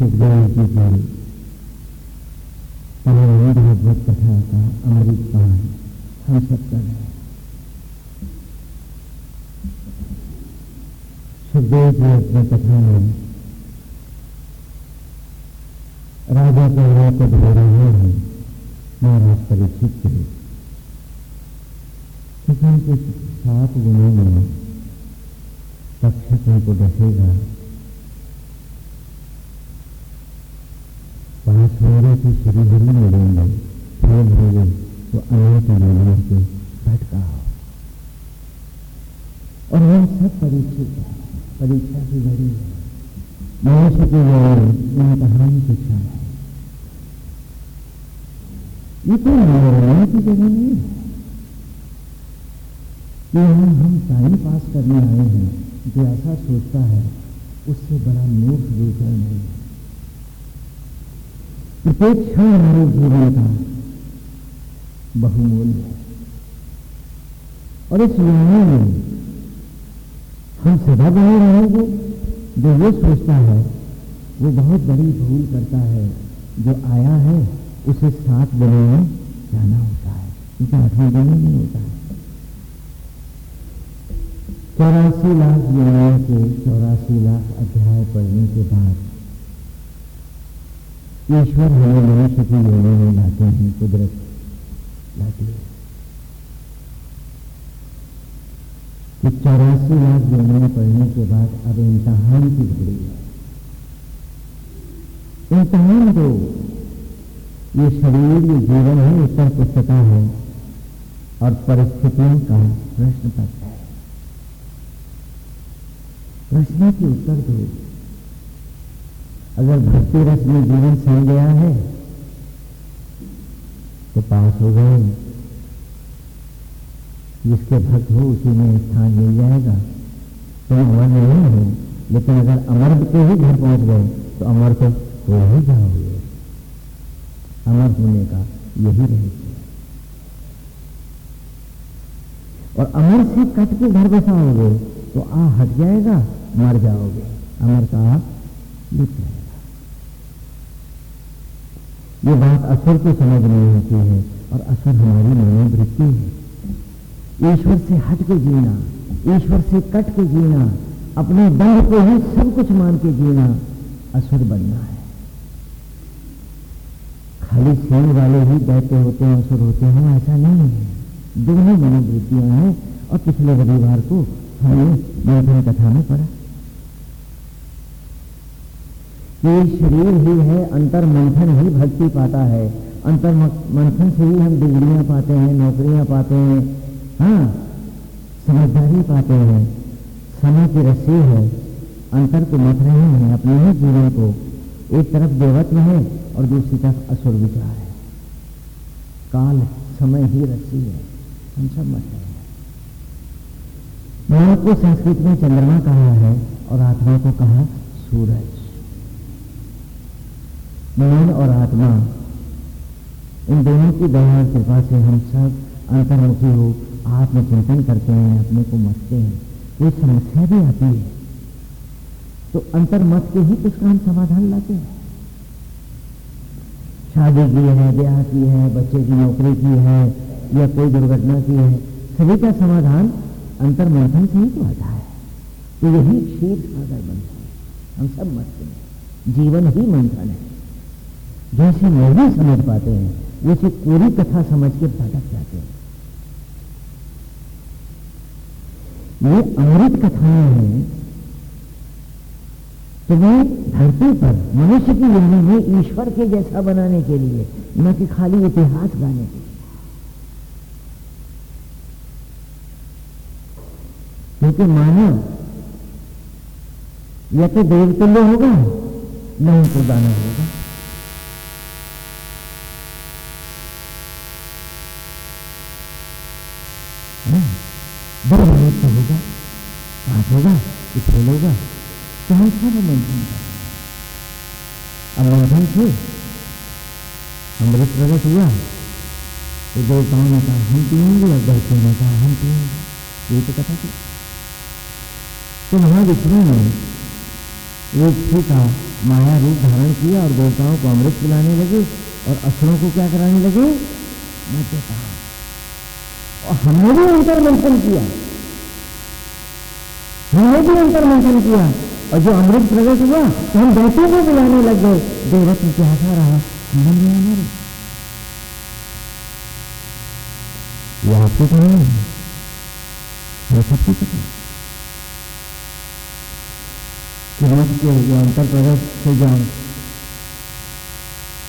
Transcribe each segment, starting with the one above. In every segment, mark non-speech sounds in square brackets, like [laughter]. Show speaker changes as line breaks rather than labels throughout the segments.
जी की परम भागवत कथा का अमृत पान हम सब कर रहे हैं सुखदेव जी अपनी कथा में राजा के को रहे हैं महाराज परीक्षित के के सात गुणों में तक्षक उनको डसेगा हो रहे थे श्री मिलेंगे फेल हो के भटका और सब परीक्षित है परीक्षा की घड़ी है मनुष्य की इम्तहान की क्षण है ये तो की जगह नहीं है कि हम टाइम पास करने आए हैं जो ऐसा सोचता है, उससे बड़ा मूर्ख दूसरा नहीं। है प्रत्येक क्षण हमारे जीवन का बहुमूल्य है। और इस युवा में हम सदा बने रहेंगे। जो ये सोचता है, वो बहुत बड़ी भूल करता है। जो आया है, उसे दिनों में जाना होता है। क्योंकि आठवें दिन नहीं होता है। चौरासी लाख योनियों के, चौरासी लाख अध्याय पढ़ने के बाद ईश्वर हमें मनुष्य की योनि में लाते हैं, कुदरत। लाती है। कि चौरासी लाख योनियों पढ़ने के बाद अब इम्तहान की घड़ी है। इम्तहान दो ये शरीर, ये जीवन है उत्तर पुस्तका है और परिस्थितियों का प्रश्न पत्र है। प्रश्न के उत्तर दो। अगर भक्ति रस में जीवन सह गया है तो पास हो गए। जिसके भक्त हो, उसी में स्थान मिल जाएगा। तो अमर नहीं हो, लेकिन अगर अमर के ही घर पहुँच गए तो अमर तो हो ही जाओगे। अमर होने का यही रहस्य और अमर से कट के घर बसाओगे तो आ हट जाएगा, मर जाओगे। अमर का आ लिख जाएगा ये बात असर को समझ नहीं होती है और असर हमारी मनोवृत्ति है। ईश्वर से हट के जीना, ईश्वर से कट के जीना, अपने दंड को ही सब कुछ मान के जीना असुर बनना है। खाली सींग वाले ही बैठे होते हैं, असुर होते हैं, ऐसा नहीं है। दोनों मनोवृत्तियाँ हैं और पिछले रविवार को हमने मंथन कथा में पढ़ा। ये शरीर ही है, अंतर मंथन ही भक्ति पाता है। अंतर मंथन से ही हम डिग्रियाँ पाते हैं, नौकरियाँ पाते हैं। हाँ समझदारी पाते हैं। समय की रस्सी है। अंतर को मत रहे हैं अपने ही जीवन को। एक तरफ़ देवत्व है और दूसरी तरफ़ असुर विचार है। काल समय ही रस्सी है। हम सब मत रहे हैं। मन को संस्कृत में चंद्रमा कहा है और आत्मा को कहा सूरज। मन और आत्मा। इन दोनों की दया, कृपा से हम सब अंतर्मुखी हो आत्मचिंतन करते हैं, अपने को मचते हैं। कोई समस्या भी आती है तो अंतर्मत के ही कुछ काम समाधान लाते हैं। शादी की है, ब्याह की है, बच्चे की नौकरी की है, या कोई दुर्घटना की है, सभी का समाधान अंतर्मंथन से ही तो आता है। तो यही क्षीर सागर बनता है हम सब मरते हैं। जीवन ही मंथन है। जैसे नहीं समझ पाते हैं, वैसे पूरी कथा समझ के भटक जाते हैं। ये अमृत कथाएँ हैं, तुम्हें धरती पर मनुष्य की ज़िंदगी में ईश्वर के जैसा बनाने के लिए, न कि खाली इतिहास गाने के लिए। क्योंकि मानव या तो देवतुल्य होगा, नहीं तो दानव होगा। होगा कि फेल होगा सहसा में मंथन अब मंथन से अमृत प्रगट हुआ तो देवताओं ने कहा हम पिएँगे और दैत्यों ने कहा हम पिएँगे ये तो कथा थी तो वहाँ विष्णु ने वो का माया रूप धारण किया और देवताओं को अमृत पिलाने लगे और असुरों को क्या कराने लगे? मद्यपान और हमने भी अंतर मंथन किया। हमने भी अंतर मंथन किया। और जो अमृत प्रवेश हुआ तो हम बैठे को बुलाने लग गए देवरत्न प्यासा रहा? मन में ये है। सबकी पता कि जो अंतर प्रकट से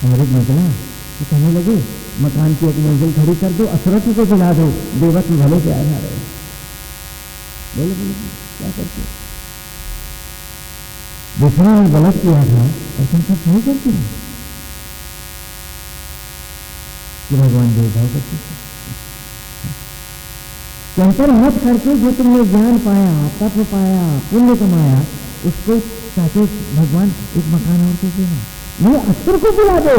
अमृत निकला तो कहने लगे, मकान की एक मंजिल खड़ी कर दो असरत को बुला दो। देवत्व भले से आ रहे बोले बोले। क्या करते दूसरा ने गलत किया था और तुम सब सही करते हैं। कि भगवान भेदभाव करते चंचल मत करके जो तुमने ज्ञान पाया, तत्व पाया, पुण्य कमाया, उसको चाहते भगवान एक मकान और दे देना। ये असुर को बुला दो।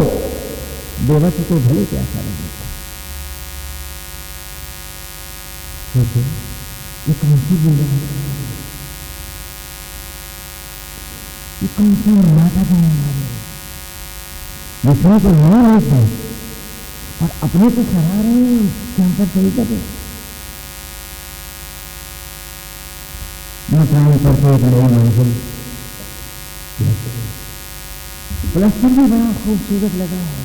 देवत्व को भले कैसा लगे सोचो, ये कौन सी दुनिया नाटक है हमारे दूसरों को नया रोक है और अपने को सराह रहे हैं कि हम पर सही करे। मकान पर एक नई मंजिल। प्लस्तर भी बड़ा खूबसूरत लगा है।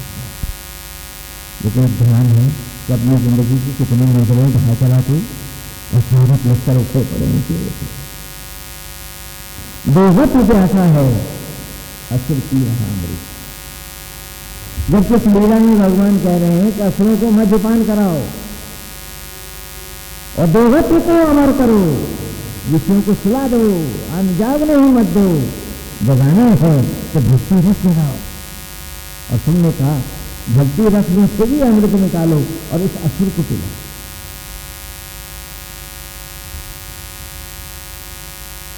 लेकिन अब ध्यान है कि अपनी ज़िंदगी की कितनी मंजिलें कहा चलाती और सारे प्लस्तर उठे पड़े नीचे बेहद ऐसा है। असुर की रहा अमृत। जब कुछ लीला में भगवान कह रहे हैं कि असुरों को मद्यपान कराओ और देवत्व को अमर करो। विषयों को सुला दो अनजागने ही मत दो। जगाना है तो भक्ति रस लगाओ और तुमने कहा भक्ति रस में से भी अमृत निकालो और इस असुर को पिलाओ।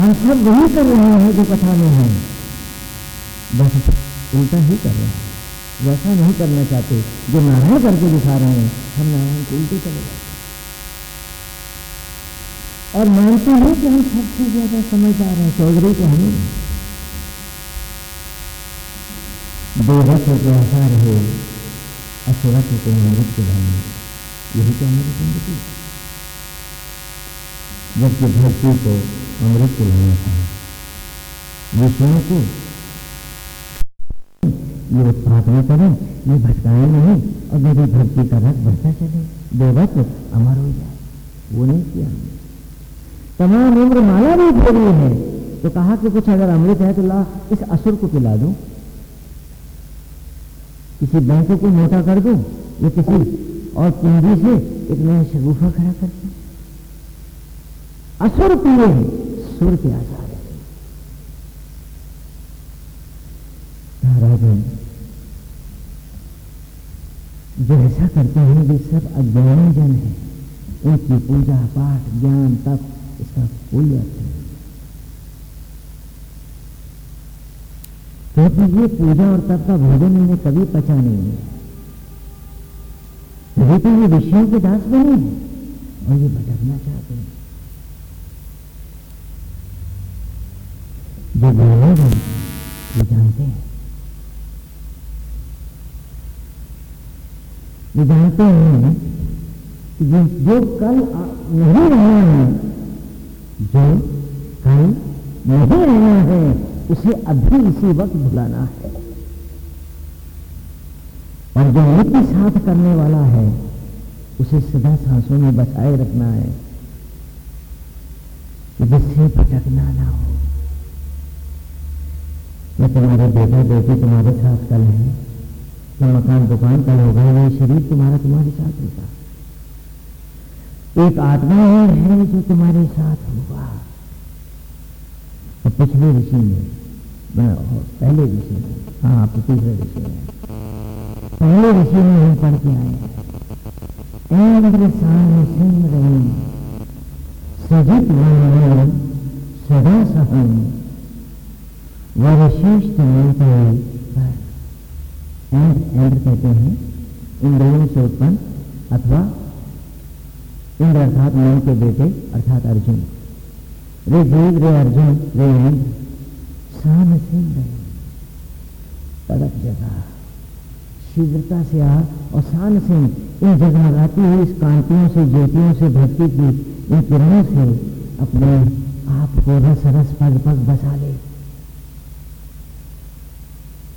हम सब वही कर रहे हैं जो कथा में है। बस उल्टा ही कर रहे हैं। वैसा नहीं करना चाहते। जो नारायण करके दिखा रहे हैं, हम नारायण को उल्टे चले जाते और मानते हैं कि हम सबसे ज़्यादा समझदार हैं, चौधरी को हमें देवत्व के आसार है असुरत्व को अमृत के भाई। यही तो हमारी ज़िंदगी जबकि धरती को अमृत पिलाना था विषयों को ये उत्पाद न करें, ये भटकाए नहीं और मेरी धरती का रथ बढ़ता चले देवत्व अमर हो जाए। वो नहीं किया। तमाम उम्र माला भी फेरी है तो कहा कि कुछ अगर अमृत है तो ला, इस असुर को पिला दो। किसी बैंक को मोटा कर दो, या किसी और पूंजी से एक नया शगुफा खड़ा कर दो। असुर पिए हैं। सुर के आधार राजन जो ऐसा करते हैं वे सब अज्ञानी जन है। उनकी पूजा पाठ, ज्ञान तप, इसका कोई अर्थ नहीं। क्योंकि ये पूजा और तप का भोजन इन्हें कभी पचा नहीं है। तो ये विषयों के दास बने हैं और ये भटकना चाहते हैं। जो ये जानते हैं ये जानते हैं कि जो, जो कल नहीं रहना है जो कल नहीं रहना है उसे अभी इसी वक्त भुलाना है। और जो नित्य साथ करने वाला है उसे सदा सांसों में बचाए रखना है जिससे भटकना ना हो। या तुम्हारे बेटा, बेटी तुम्हारे साथ कल है। या मकान दुकान कल होगा ये शरीर तुम्हारा तुम्हारे साथ होगा। एक आत्मा और है जो तुम्हारे साथ होगा। तो पिछले ऋषि ने पहले ऋषि में हाँ आप तीसरे ऋषि में पहले ऋषि में हम पढ़ के आए हैं। इंद्र सान सिंह रही सजित सदा सहन वशिष्ठ मिलते एंड एंड कहते हैं इंद्रियों से उत्पन्न अथवा इंद्र अर्थात मन के बेटे अर्थात अर्जुन। रे जीव, रे अर्जुन, रे इंद्र शाम रहे तड़प जगा। शीघ्रता से आ और शान सिंह इन जगमगाती हुई इस कांतियों से, ज्योतियों से, भक्ति की इन किरणों से अपने आप को रस रस पग पग बसा ले।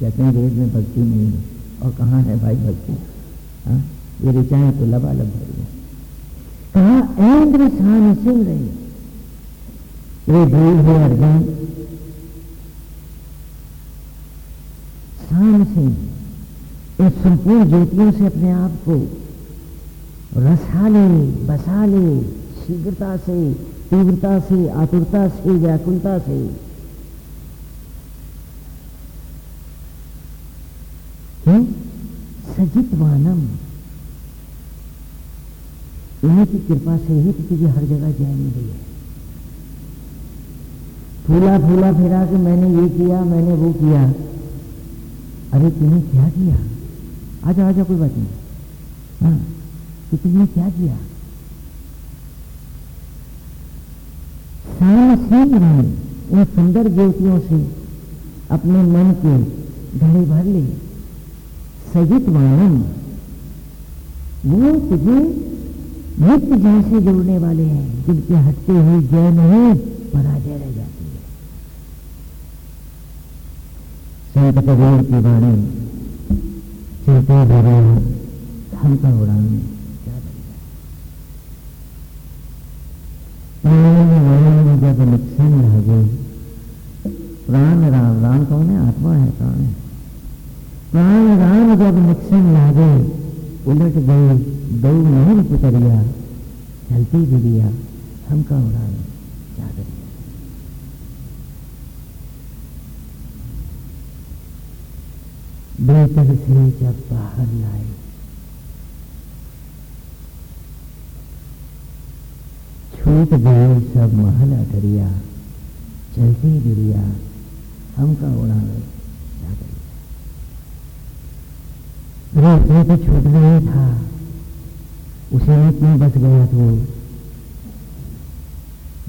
कहते हैं वेद में भक्ति नहीं है। और कहाँ है भाई भक्ति? हाँ? ये ऋचाएँ तो लबालब भरी है। कहा इंद्र शान सिंह रही वे भूल है अर्जुन शान सिंह इस संपूर्ण ज्योतियों से अपने आप को रसा ले बसा ले शीघ्रता से, तीव्रता से, आतुरता से, व्याकुलता से क्यों सजित वानम इन्हीं की कृपा से ही तो तुझे हर जगह जय मिली है। फूला फूला फिरा के मैंने ये किया, मैंने वो किया। अरे तूने क्या किया? आजा आजा, कोई बात नहीं। हाँ तो तुमने क्या किया? इन सुंदर ज्योतियों से अपने मन के घड़े भर ले सजित वाणम वो तुझे नित्य जय से जोड़ने वाले हैं। जिनके हटते हुए जय नहीं, पराजय रह जाती है। संत कबीर की वाणी चलते धरे हम का उड़ान जब निक्षण रह गई प्राण राम राम कौन है? आत्मा है, प्राण है। प्राण राम जब निक्षण लागे, उलट गए दो नहीं पुतरिया, चलती गिरिया हमका उड़ान चादरिया बेतर से जब बाहर लाए, छूट गए सब महल अटरिया चलती गिरिया हमका उड़ान रोकने तो छूट नहीं था उसे में क्यों बच गया तो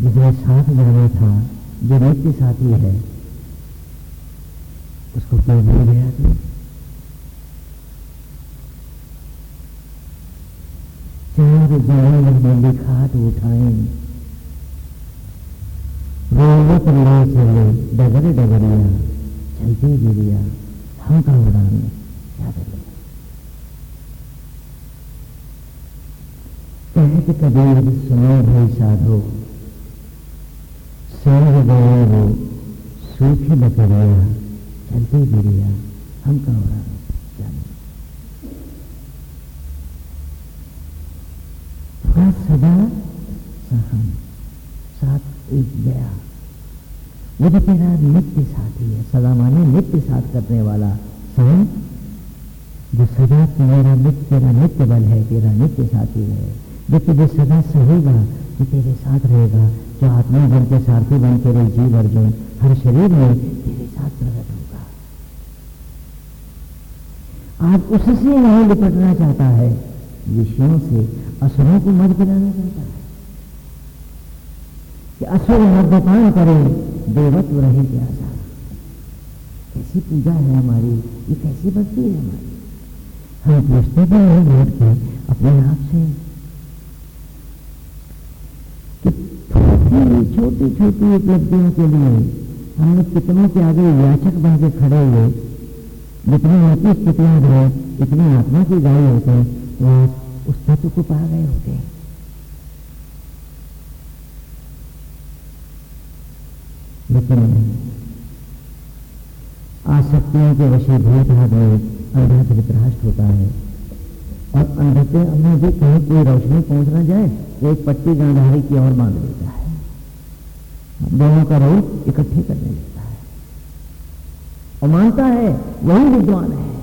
जिसने साथ जाना था जो नित्य साथी है उसको क्यों भूल गया तो चार जवान में लिखा तो उठाए रोवत ले चले डगर डगरिया चलती गिरिया हम का उड़ान क्या करें कहत कबीर सुनो भाई साधो। संग गए वो सूखी बकरिया चलती गिरिया हम का रहा जाने थोड़ा सदा सहन साथ एक गया वो जो तेरा नित्य साथी है सदा माने नित्य साथ करने वाला सहन जो सदा तेरा नित्य तेरा नित्य बल है, तेरा नित्य साथी है। जो तुझे सदा सहेगा जो तेरे साथ रहेगा, जो आत्मा बन के, सारथी बन तेरे जीव अर्जुन हर शरीर में तेरे साथ प्रकट होगा। आज उससे नहीं लिपटना चाहता है। विषयों से असुरों को मत गिराना चाहता है। कि असुर मद्यपान करे, देवत्व रहे क्या आशा कैसी पूजा है हमारी, ये कैसी भक्ति है हमारी। हम पूछते भी नहीं बैठ के अपने आप से छोटी छोटी छोटी उपलब्धियों के लिए हमने कितनों के आगे याचक बन के खड़े हुए, जितनी उनकी स्थितियाँ रहे इतनी आत्मा की गाय होते वो उस तत्व को पा गए होते हैं। लेकिन आसक्तियों के वशीभूत आदमी अंधा धृतराष्ट्र होता है। और अंधते में भी कहीं कोई रोशनी पहुँच ना जाए तो एक पट्टी गांधारी की ओर बाँध लेता है। दोनों का रूप इकट्ठे करने लगता है। और मानता है वही विद्वान है।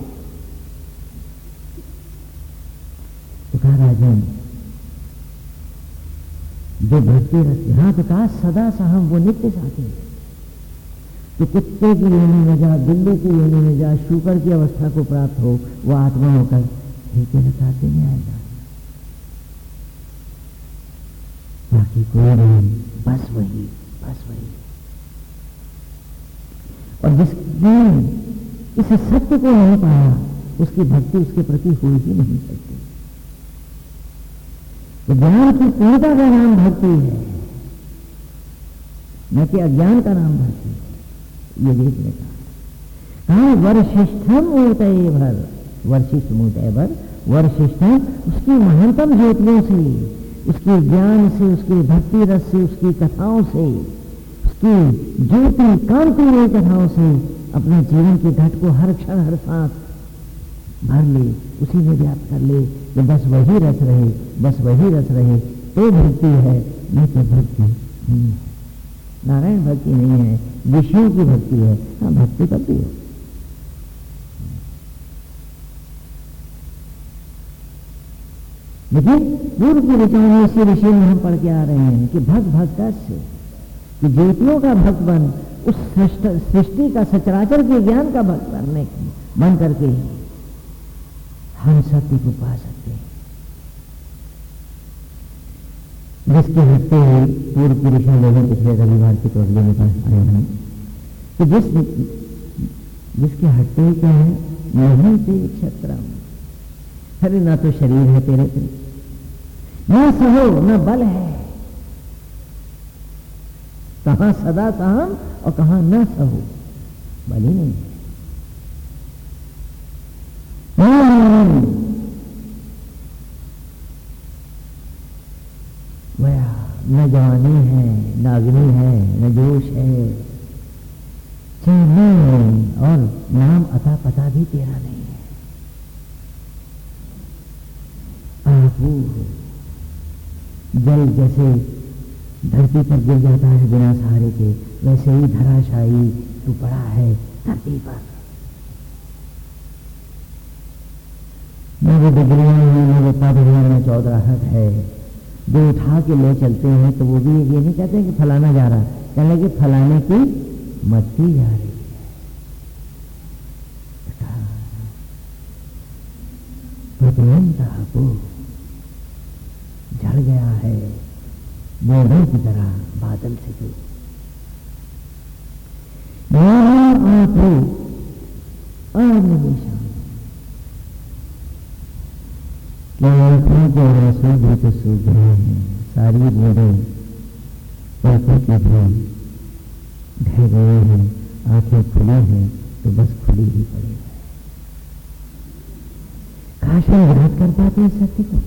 तो कहा, राजन, जो भक्ति रस, यहाँ तो कहा, सदा सहम वो नित्य साथी तो कुत्ते की योनि में जा, बिल्ली की योनि में जा, शुकर की अवस्था को प्राप्त हो, वो आत्मा होकर ठेके लगाते में आएगा। बाकी कोई नहीं, बस वही। बस वही और जिसने इस सत्य को नहीं पाया, उसकी भक्ति उसके प्रति हो ही नहीं सकती तो ज्ञान की पूर्णता का नाम भक्ति है, न कि अज्ञान का नाम भक्ति है। ये देख ने कहा। कहा वर्षिष्ठम ऊतय भर वर्षिष्ठ मूतय भर वर्षिष्ठम उसकी महानतम ज्योतियों से। उसके ज्ञान से, उसके भक्ति रस से, उसकी कथाओं से, उसकी ज्योति, कांति हुई कथाओं से अपने जीवन के घट को हर क्षण, हर सांस भर ले, उसी में व्याप्त कर ले कि बस वही रस रहे, बस वही रस रहे तो भक्ति है नहीं तो भक्ति। नहीं है नारायण भक्ति नहीं है, विष्णु की भक्ति है। हाँ भक्ति कब भी हो। देखिए पूर्व की में इसी विषय में हम पढ़ के आ रहे हैं कि भक्त भक्त से कि ज्योतियों का भक्त बन, उस सृष्टि का सचराचर के ज्ञान का भक्त बनने बन करके ही हम सत्य को पा सकते हैं। जिसके हटते हुए पूर्व पुरुषों लोगों पिछले रविवार की तो अगले में आए हैं तो जिस, जिसके हटते ही क्या है नहीं से क्षत्र अरे ना तो शरीर है तेरे पे न सहो न बल है। कहा सदा सहम और कहा न सहो, बल ही नहीं है। न जवानी है, न अग्नि है, न जोश है। नहीं और नाम अता पता भी तेरा नहीं है। जल जैसे धरती पर गिर जाता है बिना सहारे के, वैसे ही धराशाही तू पड़ा है धरती पर। न वो डिग्रियाँ हैं न वो पद है न चौधराहट है। जो उठा के ले चलते हैं तो वो भी ये नहीं कहते कि फलाना जा रहा, कहने कि फलाने की मट्टी जा रही है। गया है। बोधों की तरह बादल से जो। आँखों के आँसू तो सूख रहे हैं, सारी बूढ़े आँखों के भी। ढह गए हैं, आँखें खुली हैं तो बस खुली ही पड़ी है। काश हम याद कर पाते हैं सत्य को।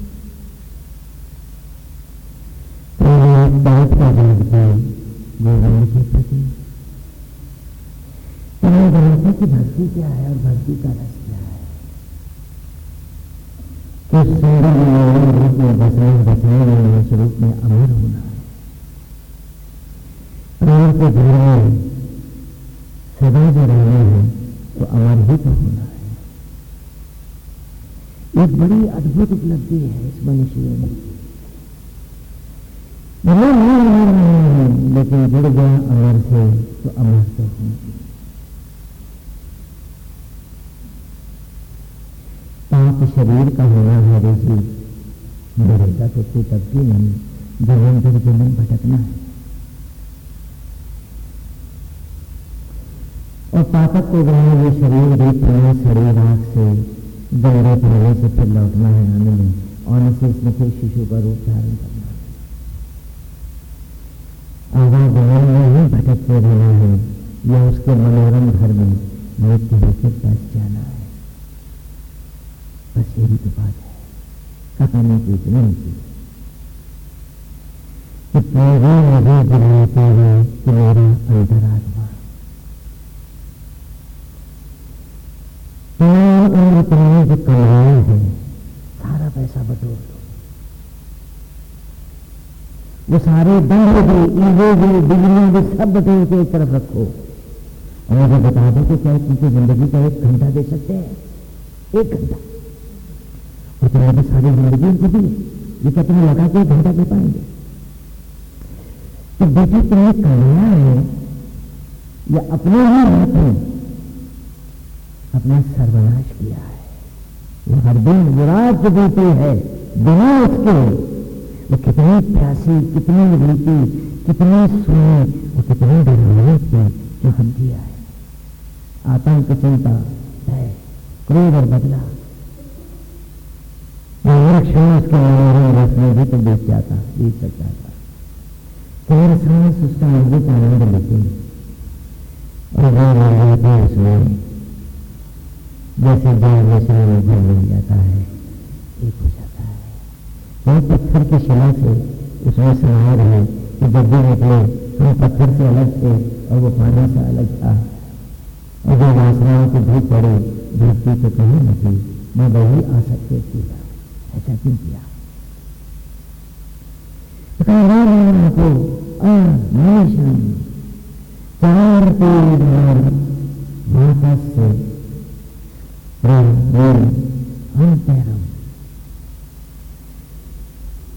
तो एक बात का जानते गोविंद के प्रति तुम्हें जानते कि भक्ति क्या है और भक्ति का रस उस सुंदर रूप में स्वरूप में अमर होना है। प्राण के घर में सदा जो रहना है तो अमर ही तो होना है। एक बड़ी अद्भुत उपलब्धि है इस मनुष्य में। लेकिन जुड़ गया अमर से तो अमर होंगे पाप शरीर का होना है जी मरेगा तो तू तब नहीं ज़मीन पर ज़मीन भटकना है। और पापक को गया ये शरीर भी पुनः शरीर आग से, गहरे पहले से फिर लौटना है आने में, और से इसमें फिर शिशु का रूप धारण करना। है आवागमन में ही भटकते रहना है, या उसके मनोरम घर में मृत्यु होकर बच जाना है। बस यही तो बात है। कहानी की इतनी की कि तेरे मुझे गिराते हैं कि मेरा अंतरात्मा तीन उम्र तुमने जो कमाया है। सारा पैसा बटोर दो। वो सारे दंड भी ईगो भी डिग्रियाँ भी सब बटोर के एक तरफ़ रखो। और मुझे बता दो कि क्या तुमकी ज़िंदगी का एक घंटा दे सकते हैं? एक घंटा। और तुम्हारी सारी ज़िंदगी उनको दी ये क्या तुम्हें लगा के एक घंटा दे पाएँगे? तो बेटी, तुम्हें कमाया है या अपने ही हाथों अपना सर्वनाश किया है? वो हर दिन विराट जो बेटी है, बिना उसके वो कितनी प्यासी, कितनी रीति, कितनी सुनी, वो कितनी डरावनी थी जो हम दिया है आतंक चिंता है, क्रोध और बदला। क्षण उसके मनोरम रस में भी तो बीत जाता बीत सकता था तुम्हारे सांस उसका अद्भुत आनंद लेते हैं। और वो जाते उसमें जैसे जल में में मिल जाता है एक जाता वो पत्थर की शिला से उसमें समाये रहे कि जब भी निकले हम पत्थर से अलग थे और वो पानी से अलग था। और जो वासनाओं की धूप पड़े, धरती तो कहीं नहीं मैं वही आ सकते थी। ऐसा क्यों किया? को चार पेड़ भातस्य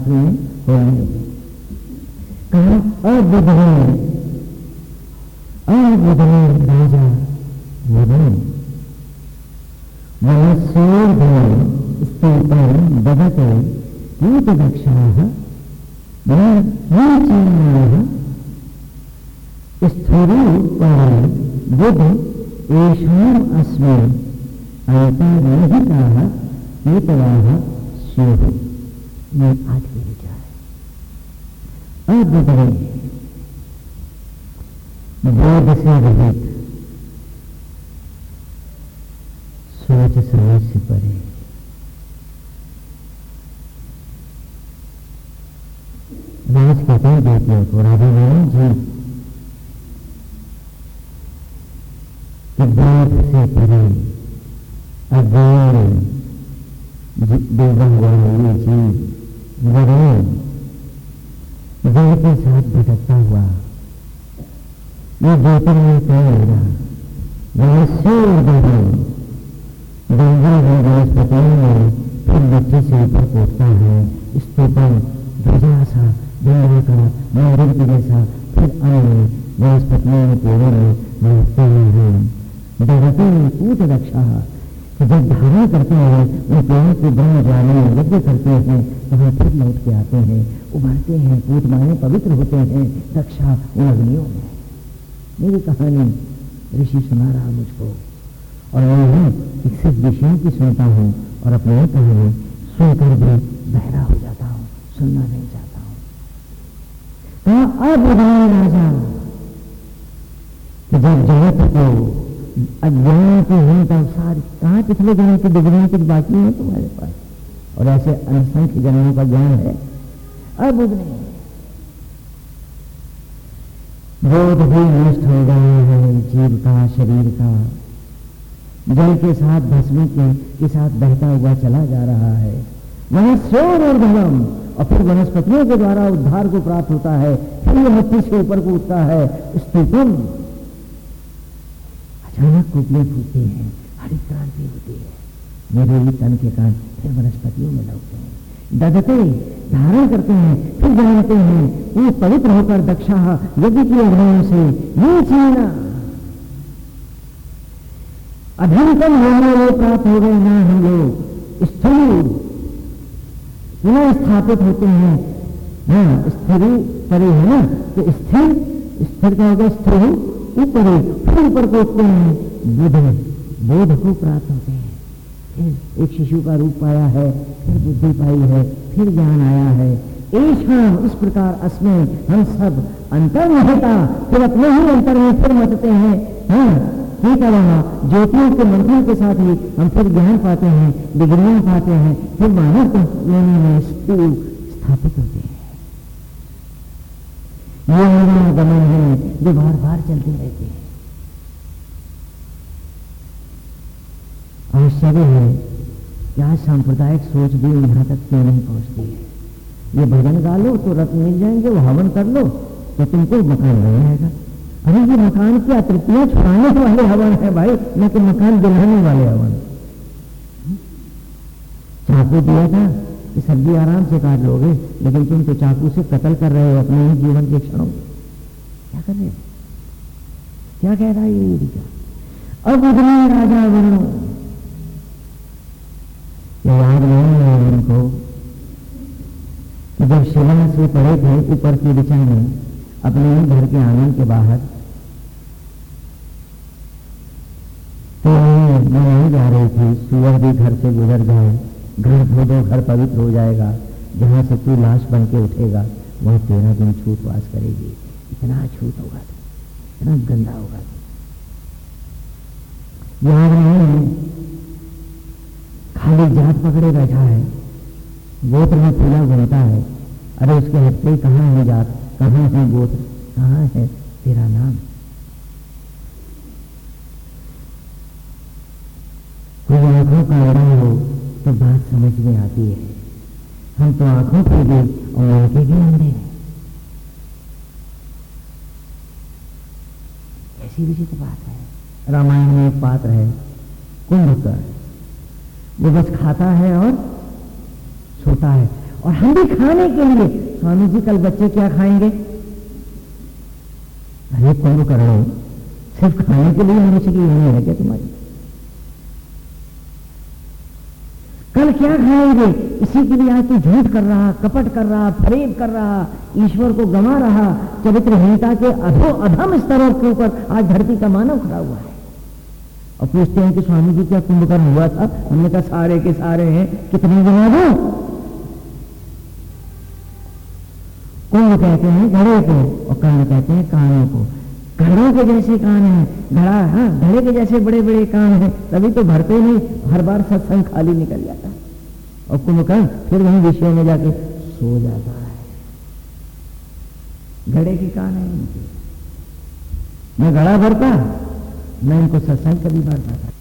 साथ में होने कहा अबुधन अबुधन राजा बुधन मनस्योर्धन स्तूपं ददते बुध स्युः ये आज के विचार है अब ज्योतिर्मय गंगा है वनस्पतियों में फिर बच्चे से ऊपर कूदता है स्तूपम ध्वजा सा गंगा का नारियल के जैसा फिर अन्य वनस्पतियों में पेड़ों में बढ़ते हैं दगते हैं कूट रक्षा जब धारण करते हैं उन पेड़ों के ब्रह्म में यज्ञ करते हैं वहाँ फिर लौट के आते हैं उभरते हैं कूट माने पवित्र होते हैं, रक्षा उन अग्नियों में। मेरी कहानी ऋषि सुना रहा मुझको। और मैं हूँ सिर्फ़ विषयों की सुनता हूँ और अपने कहानी सुनकर भी बहरा हो जाता हूँ, सुनना नहीं चाहता हूँ। कहा अब राजा, कि जब जगत को अज्ञान की हिंसा सारी कहा पिछले जन्म की डिग्रियाँ कुछ बाकी है तुम्हारे पास? और ऐसे असंख्य जन्मों का ज्ञान है। अब उगने बोध भी नष्ट हो गया है जीव का शरीर का। जल के साथ भस्मी के, के साथ बहता हुआ चला जा रहा है। वहाँ शोर और धर्म और फिर वनस्पतियों के द्वारा उद्धार को प्राप्त होता है। फिर ये मस्तिष्क के ऊपर को उठता है। स्तूपम अचानक कुपले फूटते हैं हरित क्रांति होती है। मेरे ही तन के कारण फिर वनस्पतियों में लौटते हैं। ददते, धारण करते हैं, फिर जानते हैं, ये पवित्र होकर दक्षा यज्ञ की अग्नियों से ये चीना अधंतम होने वो प्राप्त हो गए ना हम लोग, स्थूल। पुनः स्थापित होते हैं। हाँ स्थिर परे है ना तो स्थिर स्थिर का होगा स्थिर ऊपर ऊपर को उठते हैं, बुध बोध को प्राप्त होते हैं। एक शिशु का रूप पाया है, फिर बुद्धि पाई है, फिर ज्ञान आया है। ईशान इस प्रकार अस्में हम सब अंतर महता फिर अपने ही अंतर में फिर मतते हैं। हाँ ज्योतियों के मंथन के साथ ही हम फिर ज्ञान पाते हैं, डिग्रियाँ पाते हैं, फिर मानव योनि में स्थापित होते हैं। ये हमारा गमन है, जो बार बार चलते रहते हैं। आश्चर्य है क्या सांप्रदायिक सोच भी यहाँ तक क्यों नहीं पहुँचती है? ये भजन गा लो तो रत्न मिल जाएँगे, वो हवन कर लो तो तुमको मकान नहीं आएगा अरे ये मकान की आतृतियाँ छुड़ाने वाले हवन है भाई, न कि मकान दिलाने वाले हवन। चाकू दिया था, कि सब्ज़ी आराम से काट लोगे, लेकिन तुम तो चाकू से कत्ल कर रहे हो अपने ही जीवन के क्षणों क्या कर रहे हो? क्या कह रहा है ये अब राजा वर्णो। याद नहीं है उनको। कि जब शिला से पड़े थे, ऊपर की दिशा में, अपने ही घर के आँगन के बाहर तो मैं नहीं जा रही थी। सुअर भी घर से गुजर गए। घर धो दो घर पवित्र हो जाएगा। जहाँ से तू लाश बन के उठेगा, वह तेरह दिन छूट वास करेगी। इतना छूट होगा था। इतना गंदा होगा था। याद नहीं है खाली जात पकड़े बैठा है। गोत्र में फूला घूमता है। अरे उसके हटते कहाँ है जात? कहाँ है गोत्र? कहाँ है तेरा नाम? कोई आँखों का लड़ा हो तो बात समझ में आती है। हम तो आँखों के भी और आँखें भी अंधे हैं। ऐसी विचित्र बात है। रामायण में एक पात्र है कुंभकर्ण वो बस खाता है और सोता है। और हम भी खाने के लिए। स्वामी जी, कल बच्चे क्या खाएँगे? अरे, कौन कर रहे हो? सिर्फ़ खाने के लिए मनुष्य की होनी है क्या तुम्हारी? कल क्या खाएँगे? इसी के लिए आज तू झूठ कर रहा, कपट कर रहा फरेब कर रहा, ईश्वर को गमा रहा, चरित्रहीनता के अधो अधम स्तरों के ऊपर आज धरती का मानव खड़ा हुआ है। और पूछते हैं कि स्वामी जी, क्या कुंभकर्ण हुआ था? हमने कहा, सारे के सारे हैं। कितने गिना दो कुंभ कहते हैं, घड़े को, और कर्ण कहते हैं, कानों को। घड़ों के जैसे कान है, घड़ा हाँ घड़े के जैसे बड़े बड़े कान है। तभी तो भरते नहीं, हर बार सत्संग खाली निकल जाता और कुंभकर्ण फिर वहीं विषयों में जाके सो जाता है। घड़े के कान है मैं घड़ा भरता मैं इनको सत्संग कभी बार था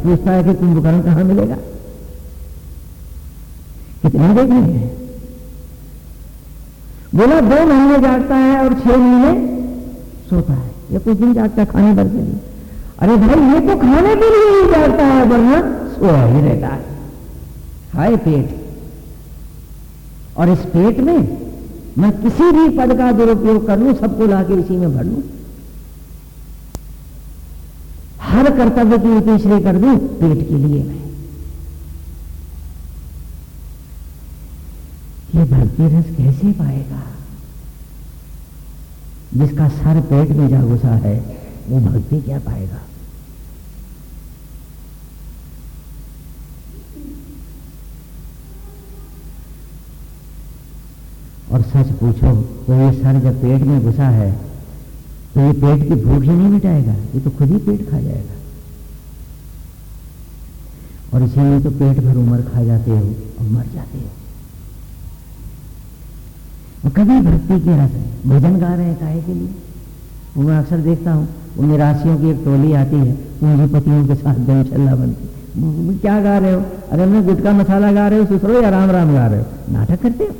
पूछता है कि कुंभकर्ण कहाँ मिलेगा? कितने देखने हैं। बोला, दो महीने जागता है और छह महीने सोता है। ये कुछ दिन जागता खाने भर के लिए। अरे भाई, ये तो खाने के लिए ही जागता है, वरना सोया ही रहता है। हाय पेट। और इस पेट में मैं किसी भी पद का दुरुपयोग कर लू, सबको लाके इसी में भर लू हर कर्तव्य की तीसरे कर दू, पेट के लिए। मैं ये भक्ति रस कैसे पाएगा? जिसका सर पेट में जा घुसा है, वो भक्ति क्या पाएगा? और सच पूछो तो ये सर जब पेट में घुसा है तो ये पेट की भूख ही नहीं मिटाएगा, ये तो खुद ही पेट खा जाएगा। और इसीलिए तो पेट भर उम्र खा जाते हो, और मर जाते हो। कभी भक्ति के रस है। भजन गा रहे हैं काहे के लिए? वो मैं अक्सर देखता हूँ वो निराशियों की एक टोली आती है पूंजीपतियों के साथ चल्ला बनती क्या गा रहे हो? अगर मैं गुटका मसाला गा रहे हो, सुसरो या राम राम गा रहे हो? नाटक करते हो?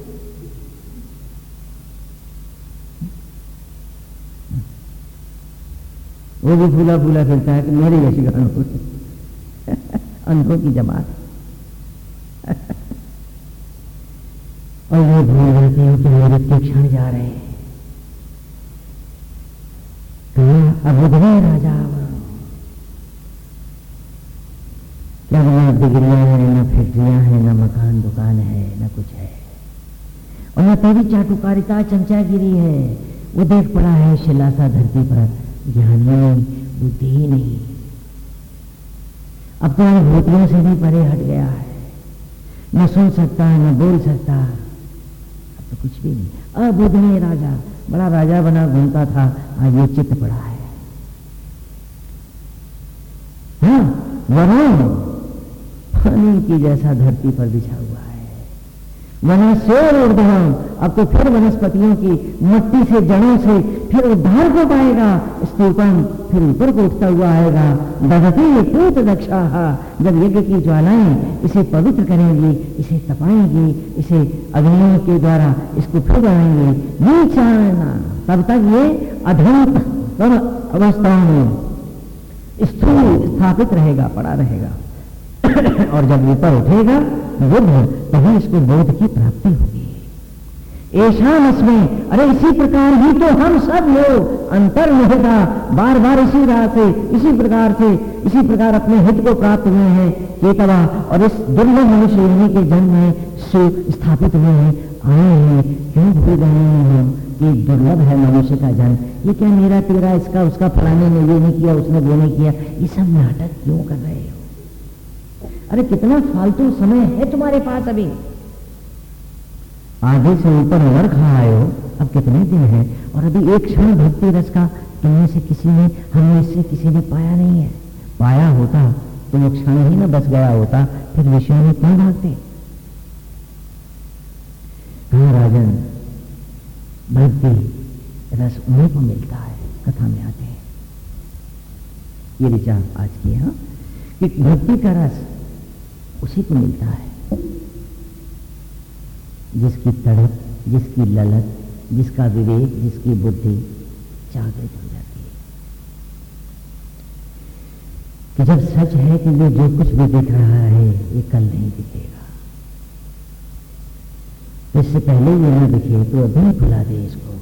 वो भी फूला फूला फिरता है कि मेरे जैसी गानों अंधों की जमात। [laughs] और वो भूल जाते हैं कि के क्षण जा रहे हैं। तो अब उधर राजा क्या वहाँ डिग्रियाँ हैं, न फैक्ट्रियाँ हैं, ना मकान, दुकान है, ना कुछ है? और ना तेरी चाटुकारिता, चमचागिरी है। वो देख पड़ा है, शिलासा धरती पर। ज्ञानी बुद्धि नहीं। तो भूतियों से भी परे हट गया है। न सुन सकता है न बोल सकता। है अब तो कुछ भी नहीं। में राजा, बड़ा राजा बना, घूमता था। आज ये चित्त पड़ा है। हाँ वरुण। पानी की जैसा धरती पर बिछा हुआ है। वनस्योर ऊर्धम अब तो फिर वनस्पतियों की मट्टी से, जड़ों से फिर उद्धार को पाएगा। स्तूपन फिर ऊपर को उठता हुआ आएगा। दधती पूत दक्षा जब यज्ञ की ज्वालाएँ इसे पवित्र करेंगी, इसे तपाएँगी, इसे अग्नियों के द्वारा इसको फिर बढ़ाएँगे नीचाना तब तक ये अधंत अवस्थाओं में स्थूल स्थापित रहेगा, पड़ा रहेगा। [coughs] और जब ऊपर उठेगा बुद्ध तभी इसको बोध की प्राप्ति होगी। ऐशान इसमें अरे इसी प्रकार ही तो हम सब लोग अंतर होगा बार बार इसी राह से इसी प्रकार से, इसी प्रकार अपने हित को प्राप्त हुए हैं। केतवा और इस दुर्लभ मनुष्य योनि के जन्म में स्थापित हुए हैं। आए हैं, क्यों भूल गए हैं कि दुर्लभ है मनुष्य का जन्म? ये क्या मेरा तेरा इसका, उसका फलाने ने ये नहीं किया, उसने वो नहीं किया? ये सब नाटक क्यों कर रहे हो? अरे, कितना फालतू समय है तुम्हारे पास अभी? आगे से ऊपर वर खा आए हो। अब कितने दिन है? और अभी एक क्षण भक्ति रस का तुमने से किसी ने हमें से किसी ने पाया नहीं है। पाया होता तो वो क्षण ही ना बस गया होता, फिर विषय में क्यों भागते? कहा राजन, भक्ति रस उन्हीं को मिलता है, कथा में आते हैं। ये विचार आज की है हाँ? कि भक्ति का रस उसी को मिलता है। जिसकी तड़प, जिसकी ललक, जिसका विवेक, जिसकी बुद्धि जागृत हो जाती है। कि जब सच है कि ये जो कुछ भी दिख रहा है, ये कल नहीं दिखेगा। इससे पहले ये ना दिखे तो अभी भुला दे इसको।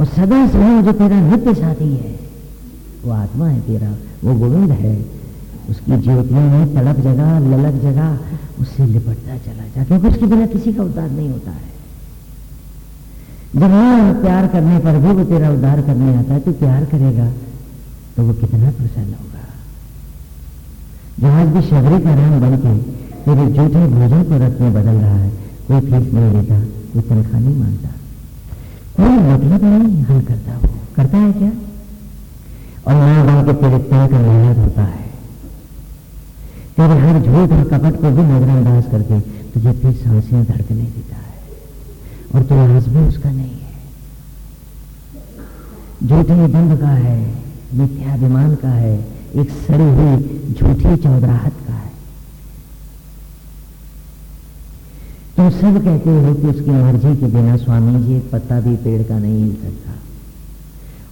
और सदा समय जो तेरा नित्य साथी है, वो आत्मा है तेरा, वो गोविंद है उसकी ज्योतियों में तड़प जगह, ललक जगह, उससे लिपटता चला जा क्योंकि उसके बिना किसी का उद्धार नहीं होता है। जब हाँ प्यार करने पर भी वो तेरा उद्धार करने आता है तो प्यार करेगा तो वो कितना प्रसन्न होगा। जहाज़ भी शबरी का नाम बन के तेरे जूठे भोजन को रथ में बदल रहा है, कोई फ़ीस नहीं लेता, कोई तनख्वाह नहीं माँगता। कोई मतलब नहीं, हल करता वो। करता है क्या? और माँ बन के तेरे तन का मेहनत होता है। तेरे हर झूठ और कपट को भी नजरअंदाज करके तुझे फिर साँसें धड़कने देता है और तू आज भी उसका नहीं है। झूठे दंड का है, मिथ्याभिमान का है, एक सड़ी हुई झूठी चौधराहट का है। तुम सब कहते हो कि उसकी मर्ज़ी के बिना स्वामी जी एक पत्ता भी पेड़ का नहीं हिल सकता।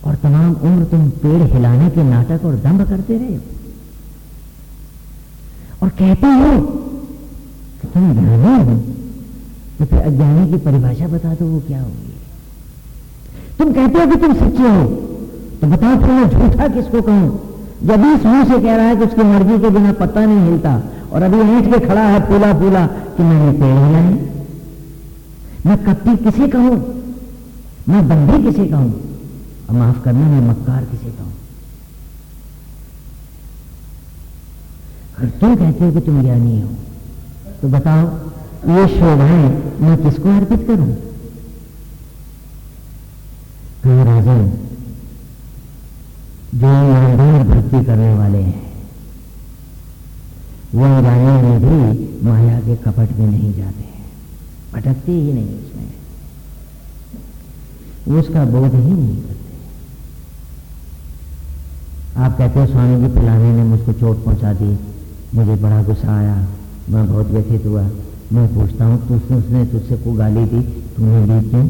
और तमाम उम्र तुम पेड़ हिलाने के नाटक और दम्भ करते रहे हो। और कहते हो कि तुम ज्ञानी हो। तो फिर अज्ञानी की परिभाषा बता दो, वो क्या होगी? तुम कहते हो कि तुम सच्चे हो तो बताओ फिर मैं झूठा किसको कहूँ? जब इस मुँह से कह रहा है कि उसकी मर्ज़ी के बिना पता नहीं हिलता, और अभी ईट के खड़ा है फूला फूला कि मैंने पेड़ हिला है। मैं कपटी किसे कहूँ? मैं बंदी किसे कहूँ? माफ़ करना, मैं मक्कार किसे कहूँ? और तुम कहते हो कि तुम ज्ञानी हो। तो बताओ, ये शोभाएँ मैं किसको अर्पित करूँ? तो राजन जो ईमानदार भक्ति करने वाले हैं, वो रानी में भी माया के कपट में नहीं जाते हैं। भटकते ही नहीं उसमें। उसका बोध ही नहीं करते। आप कहते हो, स्वामी जी पिलाने ने मुझको चोट पहुँचा दी। मुझे बड़ा गुस्सा आया। मैं बहुत व्यथित हुआ। मैं पूछता हूँ तो उसने तुझसे को गाली दी? तुमने दी क्यों?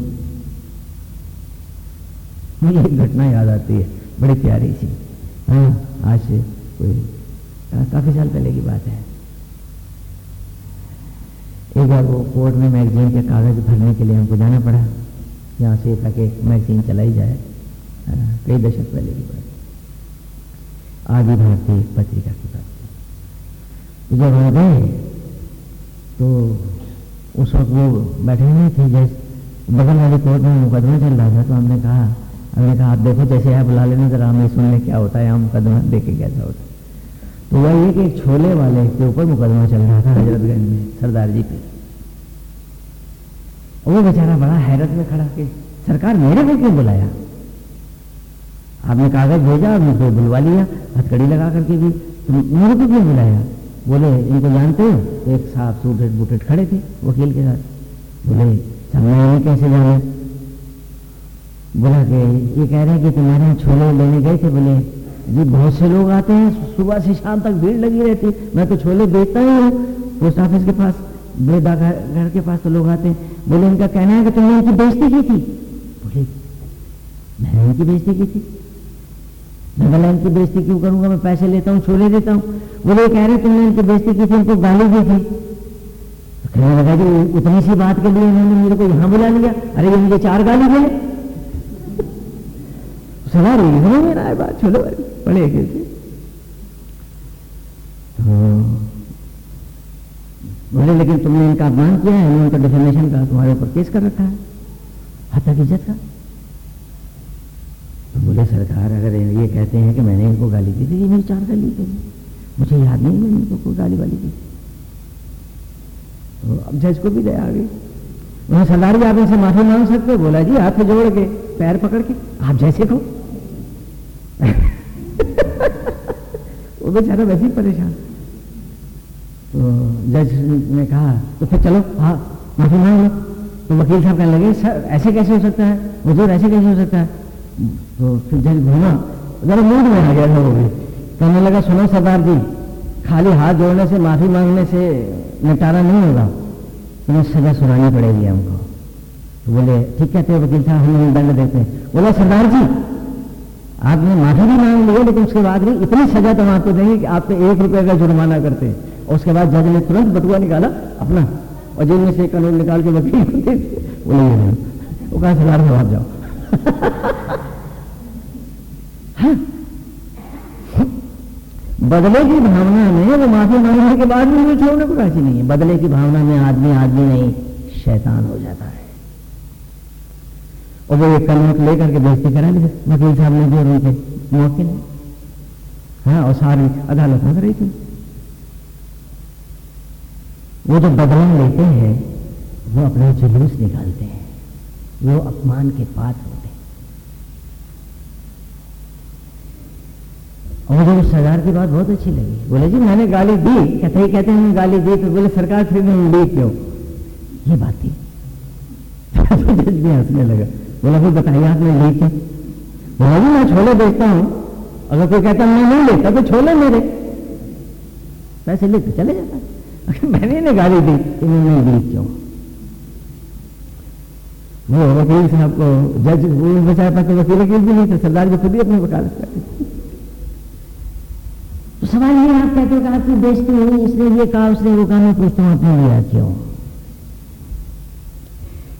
मुझे एक घटना याद आती है, बड़ी प्यारी सी। हाँ आज से कोई काफ़ी साल पहले की बात है। एक बार वो कोर्ट में मैगजीन के कागज़ भरने के लिए हमको जाना पड़ा। यहाँ से ताकि मैगजीन चलाई जाए। कई दशक पहले की बात। आदि भारतीय पत्रिका की। जब हम गए तो उस वक्त वो बैठे हुए थे, जैसे बगल वाली कोर्ट में मुकदमा चल रहा था तो हमने कहा हमने कहा, आप देखो, जैसे आप बुला लेना, जरा हमें सुन ले क्या होता है यहाँ मुकदमा देखे कैसा होता है। तो वह ये कि एक छोले वाले के ऊपर मुकदमा चल रहा था, हजरतगंज में, सरदार जी पे। वो बेचारा बड़ा हैरत में खड़ा के, सरकार मेरे को क्यों बुलाया? आपने कागज़ भेजा आपने तो बुलवा लिया, हथकड़ी लगा करके भी तो मेरे को क्यों बुलाया? बोले, इनको जानते हो? एक साहब सूटेड बूटेड खड़े थे, वकील के साथ बोले सब मैं कैसे जाना? बोला कि, ये कह रहे हैं कि तुम्हारे यहाँ छोले लेने गए थे। बोले, जी, बहुत से लोग आते हैं, सुबह से शाम तक भीड़ लगी रहती मैं तो छोले बेचता ही हूँ, पोस्ट ऑफ़िस के पास बेदा घर के पास तो लोग आते हैं। बोले, इनका कहना है कि तुमने इनकी बेइज्जती की थी? बोले, मैंने इनकी बेइज्जती की थी। मैं इनकी बेइज्जती क्यों करूँगा? मैं पैसे लेता हूँ, छोले देता हूँ। बोले कह रहे तुमने इनकी बेइज्जती की थी इनको गाली दी थी। तो कहने लगा कि उतनी सी बात के लिए इन्होंने, मेरे को यहाँ बुला लिया। अरे, ये मुझे चार गाली सवाल इन्होंने मेरा है बात छोले वाली बड़े तो बोले, लेकिन तुमने इनका अपमान किया है उनका डिफेमेशन का तुम्हारे ऊपर केस कर रखा है। हत्या की इज़्ज़त का? तो बोले, सरकार, अगर ये कहते हैं कि मैंने इनको गाली दी थी मेरी चार गाली थी। मुझे याद नहीं मैंने इनको कोई गाली वाली दी तो अब जज को भी दया आ गई। उन्हें सरदार जी, आप इनसे माफ़ी मांग सकते बोला, जी, हाथ जोड़ के, पैर पकड़ के, आप जैसे को [laughs] वो बेचारा वैसे ही परेशान। तो जज ने कहा तो फिर चलो हाँ माफ़ी मांग लो। तो वकील साहब कहने लगे, सर, ऐसे कैसे हो सकता है? हजूर, ऐसे कैसे हो सकता है? तो फिर जज घूमा जरा मूड में आ गया था वो भी। कहने लगा, सुनो सरदार जी, खाली हाथ जोड़ने से, माफ़ी मांगने से निपटारा नहीं होगा। तो सजा सुनानी पड़ेगी हमको। तो बोले, ठीक कहते हैं वकील साहब, हमें दंड देते हैं। बोला, सरदार जी, आपने माफ़ी भी मांग लिया लेकिन उसके बाद भी इतनी सजा तो हम आपको देंगे कि आप पे एक रुपये का जुर्माना करते और उसके बाद जज ने तुरंत बटुआ निकाला, अपना, और जेल में से कानून निकाल के वकील बोले वो कहा सरदार जाओ? [laughs] हाँ। बदले की भावना में वो माफ़ी मांगने के बाद भी मुझे छोड़ने को राज़ी नहीं है बदले की भावना में आदमी आदमी नहीं, शैतान हो जाता है। और वो एक कलमत लेकर के बेजती करा ली वकील साहब ने जो उनके मौके ने हाँ और सारी अदालत हो रही थी। वो जो बदला लेते हैं, वो अपना जुलूस निकालते हैं। वो अपमान के पात्र होते हैं और मुझे उस सरदार की बात बहुत अच्छी लगी। बोले, जी, मैंने गाली दी। कहते ही कहते हैं गाली दी। तो बोले, सरकार, फिर मैंने ली क्यों? ये बात थी। [laughs] जज भी हंसने लगा। बोला, फिर बताइए, आपने ली क्यों? बोला, जी, मैं छोले बेचता हूँ। अगर कोई कहता, मैं नहीं लेता तो छोले मेरे। पैसे लेते चले जाता। अगर मैंने ने गाली दी इन्होंने दी क्यों? वो वकील साहब को, जज वो बचाए पाते वकील वकील भी नहीं थे। सरदार जी खुद ही अपनी वकालत करते तो सवाल ये आप कहते हो कि आपकी बेचती हुई इसने ये कहा, उसने वो कहा मैं पूछता हूँ आपने लिया क्यों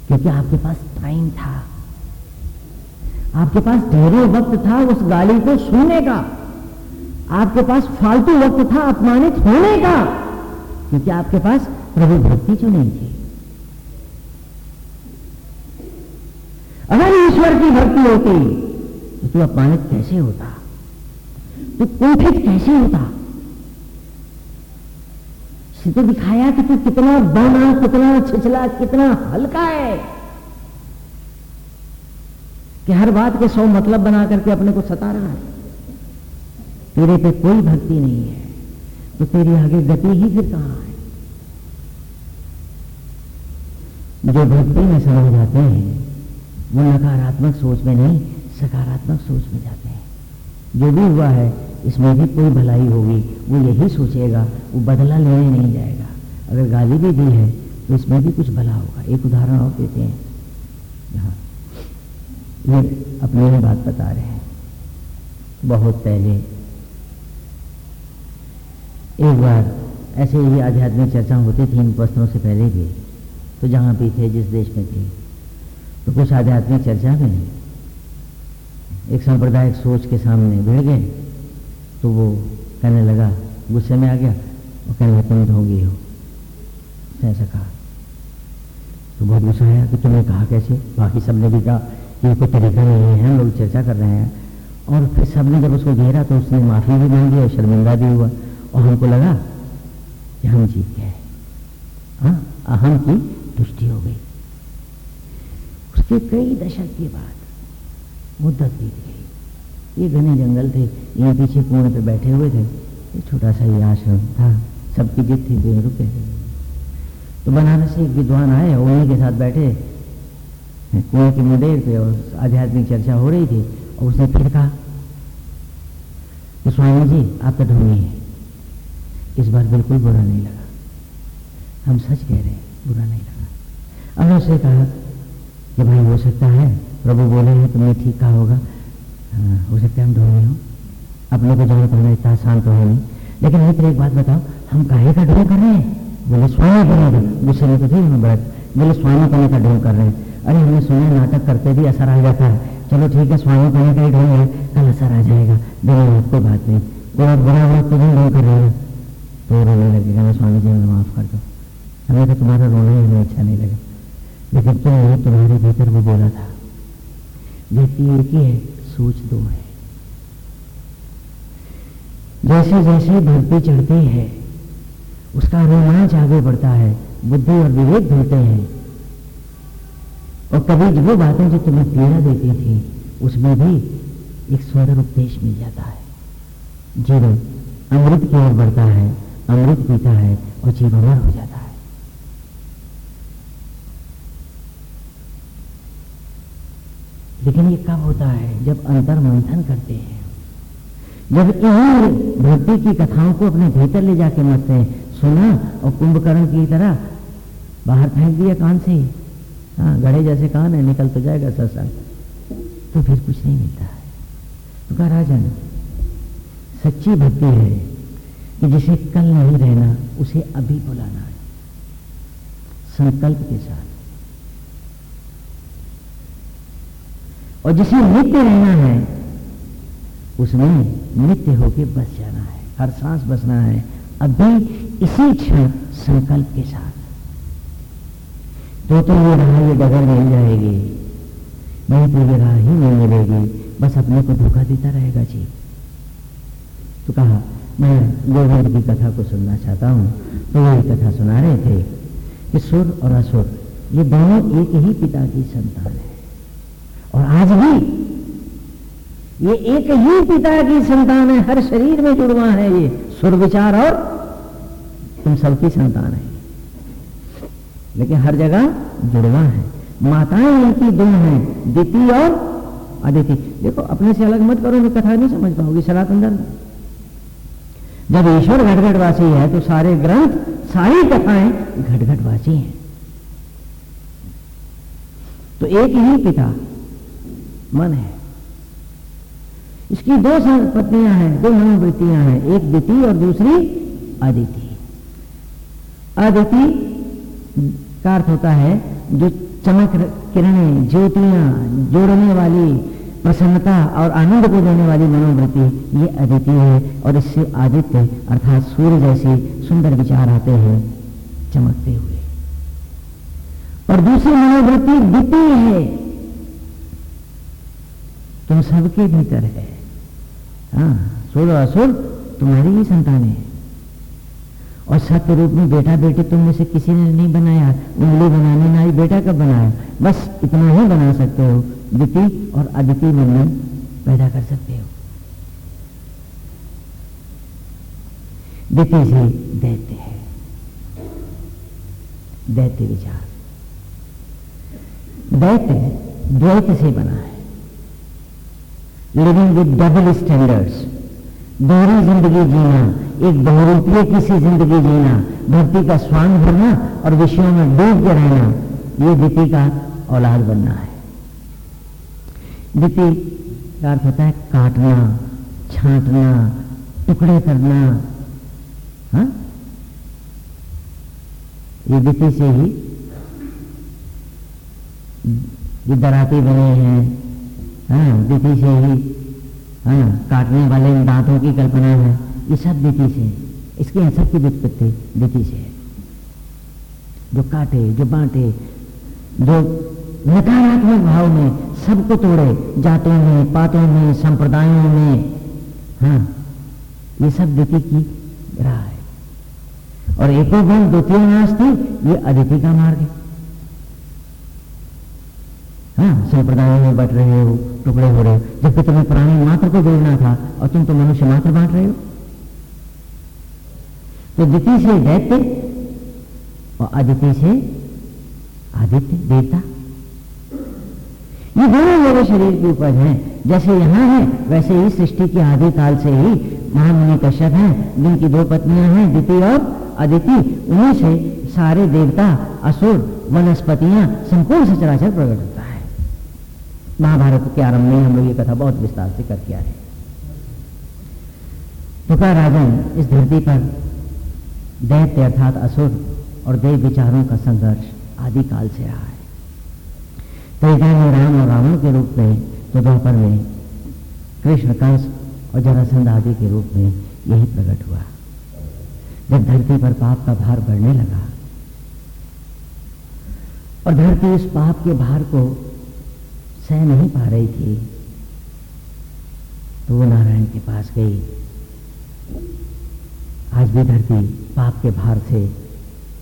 क्योंकि आपके पास टाइम था। आपके पास ढेरों वक्त था उस गाली को सुनने का। आपके पास फालतू वक्त था अपमानित होने का। क्योंकि आपके पास प्रभु भक्ति क्यों नहीं थी। अगर ईश्वर की भक्ति होती तो तू अपमानित कैसे होता? तू कुंठित कैसे होता तो दिखाया कि तू कितना बना कितना छिछला कितना हल्का है कि हर बात के सौ मतलब बना करके अपने को सता रहा है तेरे पे कोई भक्ति नहीं है तो तेरी आगे गति ही फिर कहाँ है जो भक्ति में समझ जाते हैं वो नकारात्मक सोच में नहीं सकारात्मक सोच में जाते हैं जो भी हुआ है इसमें भी कोई भलाई होगी। वो यही सोचेगा, वो बदला लेने नहीं जाएगा। अगर गाली भी दी है तो इसमें भी कुछ भला होगा। एक उदाहरण और देते हैं। यहाँ। ये अपनी ही बात बता रहे हैं। बहुत पहले। एक बार ऐसे ही आध्यात्मिक चर्चा होती थी इन वस्त्रों से पहले भी तो जहाँ भी थे, जिस देश में थे तो कुछ आध्यात्मिक चर्चा में एक सांप्रदायिक सोच के सामने भिड़ गए। तो वो कहने लगा, गुस्से में आ गया और कहने लगा, तुम ढोंगी हो ऐसा कहा। तो बहुत गुस्सा आया कि तुमने कहा कैसे? बाकी सबने भी कहा, ये कोई तरीका नहीं है, हम लोग चर्चा कर रहे हैं। और फिर सबने जब उसको घेरा तो उसने माफ़ी भी मांगी और शर्मिंदा भी हुआ। और हमको लगा कि हम जीत गए। हाँ अहम की तुष्टि हो गई। उसके कई दशक के बाद मुद्दत बीत गई। ये घने जंगल थे ये पीछे कुएँ पे बैठे हुए थे। ये छोटा सा ये आश्रम था, सबकी जिद थी वे रुके थे। तो बनारस से एक विद्वान आए उन्हीं के साथ बैठे। कुएँ के मुडेर पे और आध्यात्मिक चर्चा हो रही थी और उसने फिर कहा कि स्वामी जी आपका ढोंगी है। इस बार बिल्कुल बुरा नहीं लगा। हम सच कह रहे हैं, बुरा नहीं लगा। अब उसने कहा, कि भाई हो सकता है, प्रभु बोले हैं, तुमने ठीक कहा होगा। हाँ, हो सकता है हम ढोंगे हो अपने को जान पाना इतना शांत तो है नहीं। लेकिन मित्र एक बात बताओ हम काहे का ढोंग कर रहे हैं? बोले स्वामी बने गुस्से में तो थे व्रत बोले स्वामी पने का ढोंग कर रहे हैं। अरे हमने सुना नाटक करते भी असर आ जाता है। चलो ठीक है स्वामी पने का ही ढोंग है। कल असर आ जाएगा। धन्यवाद कोई बात नहीं। कोई और बुरा व्रत तो नहीं ढोंग कर रहे हैं। तो रोने लगे कहना स्वामी जी हमें माफ़ कर दो। हमें तो तुम्हारा रोना ही हमें अच्छा नहीं लगा। लेकिन तुमने तुम्हारे भीतर वो बोला था। व्यक्ति एक ही है। सोच दो है। जैसे जैसे धरती चढ़ती है, उसका रोमांच आगे बढ़ता है, बुद्धि और विवेक धुलते हैं। और कभी वो बातें जो तुम्हें पीड़ा देती थी, उसमें भी एक सुंदर उपदेश मिल जाता है। जीवन अमृत की ओर बढ़ता है, अमृत पीता है और जीव अमर हो जाता है। लेकिन ये कब होता है जब अंतर मंथन करते हैं। जब इन भक्ति की कथाओं को अपने भीतर ले जाके मरते हैं सुना और कुंभकर्ण की तरह बाहर फेंक दिया कान से ही। हाँ गड़े जैसे कान है, निकल तो जाएगा सत्संग तो फिर कुछ नहीं मिलता है। तो कहा राजन सच्ची भक्ति है कि जिसे कल नहीं रहना, उसे अभी बुलाना है। संकल्प के साथ। और जिसे नित्य रहना है, उसमें नित्य होके बस जाना है। हर सांस बसना है। अभी इसी क्षण संकल्प के साथ। तो तो ये राह ये डगर मिल जाएगी। नहीं तो ये राह ही नहीं मिलेगी। बस अपने को धोखा देता रहेगा जी। तो कहा, मैं गोविंद की कथा को सुनना चाहता हूँ। तो वही कथा सुना रहे थे कि सुर और असुर, ये दोनों एक ही पिता की संतान है। और आज भी ये एक ही पिता की संतान है, हर शरीर में जुड़वा है ये। सुर विचार और तुम सबकी संतान है। लेकिन हर जगह जुड़वा है। माताएँ इनकी दो हैं दिति और अदिति देखो, अपने से अलग मत करो कथा नहीं समझ पाओगी सनातन धर्म। जब ईश्वर घटघटवासी है तो सारे ग्रंथ, सारी कथाएँ घटघटवासी हैं। तो एक ही पिता मन है। इसकी दो पत्नियाँ हैं, दो मनोवृत्तियाँ हैं, एक दिति और दूसरी अदिति अदिति का अर्थ होता है, जो चमक किरणें, ज्योतियाँ, जोड़ने वाली प्रसन्नता और आनंद को देने वाली मनोवृत्ति, ये अदिति है और इससे आदित्य, अर्थात सूर्य जैसे सुंदर विचार आते हैं, चमकते हुए। और दूसरी मनोवृत्ति द्वितीय है। तुम सबके भीतर है। हाँ सुर असुर, तुम्हारी ही संतान है। और सत्य रूप में बेटा बेटे तुम में से किसी ने नहीं बनाया। उंगली बनाने ना ही बेटा कब बनाया? बस इतना ही बना सकते हो। द्वितीय और अद्वितीय बंधन पैदा कर सकते हो। द्वितीय से दैत्य है। दैत्य विचार। दैत्य, द्वैत से बना है। लिविंग विद डबल स्टैंडर्ड्स दोहरी ज़िंदगी जीना एक बहुरूपीय किसी ज़िंदगी जीना भक्ति का स्वांग भरना और विषयों में डूब के रहना ये दीपी का औलाद बनना है दिति का अर्थ होता है काटना छांटना टुकड़े करना हा? ये दिति से ही ये दराती बने हैं हाँ दिति से ही हाँ काटने वाले दांतों की कल्पना है। ये सब दिति से, इसके सब की व्युत्पत्ति दिति से है। जो काटे, जो बांटे, जो नकारात्मक भाव में सबको तोड़े, जातों में, पातों में, संप्रदायों में हाँ ये सब दिति की राह है। और एको गुण द्वितीय थी, ये अदिति का मार्ग है। हाँ संप्रदायों में बट रहे हो टुकड़े हो रहे हो। जबकि तुम्हें प्राणी मात्र को जोड़ना था, और तुम तो मनुष्य मात्र बांट रहे हो। तो दिति से दैत्य, और अदिति से आदित्य, देवता। ये दोनों मेरे शरीर की उपज है। जैसे यहाँ है, वैसे ही सृष्टि के आदि काल से ही महामुनि कश्यप हैं, जिनकी दो पत्नियाँ हैं दिति और अदिति। उन्हीं से सारे देवता, असुर, वनस्पतियाँ संपूर्ण सचराचर प्रकट होता है। महाभारत के आरंभ में हम लोग ये कथा बहुत विस्तार से करके आ रहे टुका राजन इस धरती पर दैत्य अर्थात असुर और देव विचारों का संघर्ष आदि काल से रहा है। त्रेता में राम और रावण के रूप में तो द्वापर में कृष्ण कंस और जरासंध आदि के रूप में यही प्रकट हुआ। जब धरती पर पाप का भार बढ़ने लगा और धरती उस पाप के भार को सह नहीं पा रही थी। तो वो नारायण के पास गई। आज भी धरती पाप के भार से,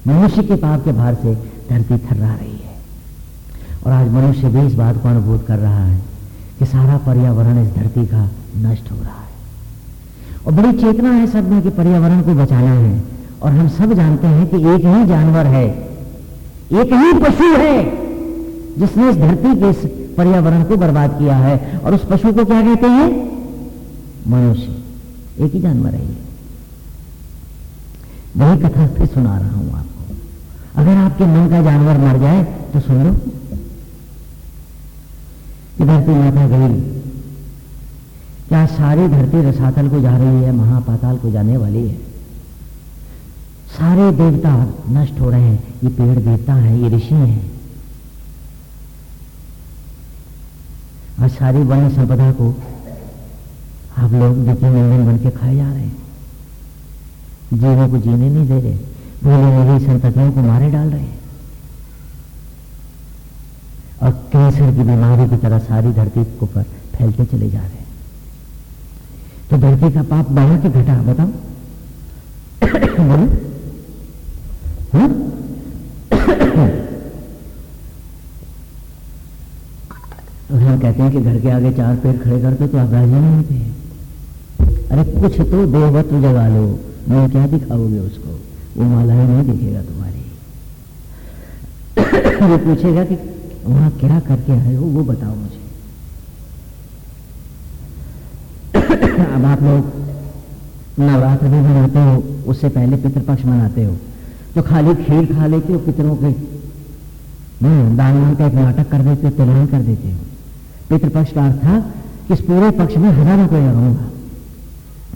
मनुष्य के पाप के भार से धरती थर्रा रही है। और आज मनुष्य भी इस बात को अनुभूत कर रहा है कि सारा पर्यावरण इस धरती का नष्ट हो रहा है। और बड़ी चेतना है सब में कि पर्यावरण को बचाना है। और हम सब जानते हैं कि एक ही जानवर है, एक ही पशु है, जिसने इस धरती के पर्यावरण को बर्बाद किया है। और उस पशु को क्या कहते हैं? मनुष्य। एक ही जानवर है ये। वही कथा फिर सुना रहा हूँ आपको। अगर आपके मन का जानवर मर जाए तो सुन लो। कि धरती माता गई। क्या सारी धरती रसातल को जा रही है, महापाताल को जाने वाली है? सारे देवता नष्ट हो रहे हैं। ये पेड़ देवता है, ये ऋषि हैं। और सारी वन संपदा को आप लोग द्वितीय नंदन बन के खाए जा रहे हैं जीवों को जीने नहीं दे रहे भूले नहीं संततियों को मारे डाल रहे हैं और कैंसर की बीमारी की तरह सारी धरती को पर फैलते चले जा रहे हैं तो धरती का पाप बढ़ा के घटा बताओ बोलो हाँ? तो कहते हैं कि घर के आगे चार पेड़ खड़े करते तो आप राज़ी नहीं होते अरे कुछ तो देवत्व जगा लो, मैं क्या दिखाओगे उसको? वो मालाएँ नहीं दिखेगा तुम्हारी। [coughs] वो पूछेगा कि वहाँ क्या करके आए हो, वो बताओ मुझे। [coughs] अब आप लोग नवरात्र भी मनाते हो, उससे पहले पितृपक्ष मनाते हो तो खाली खीर खा लेते हो पितरों के। दान का एक नाटक कर देते हो, तिलहन कर देते हो। पितृपक्ष का अर्थ था कि इस पूरे पक्ष में हज़ारों रुपये लगाऊँगा।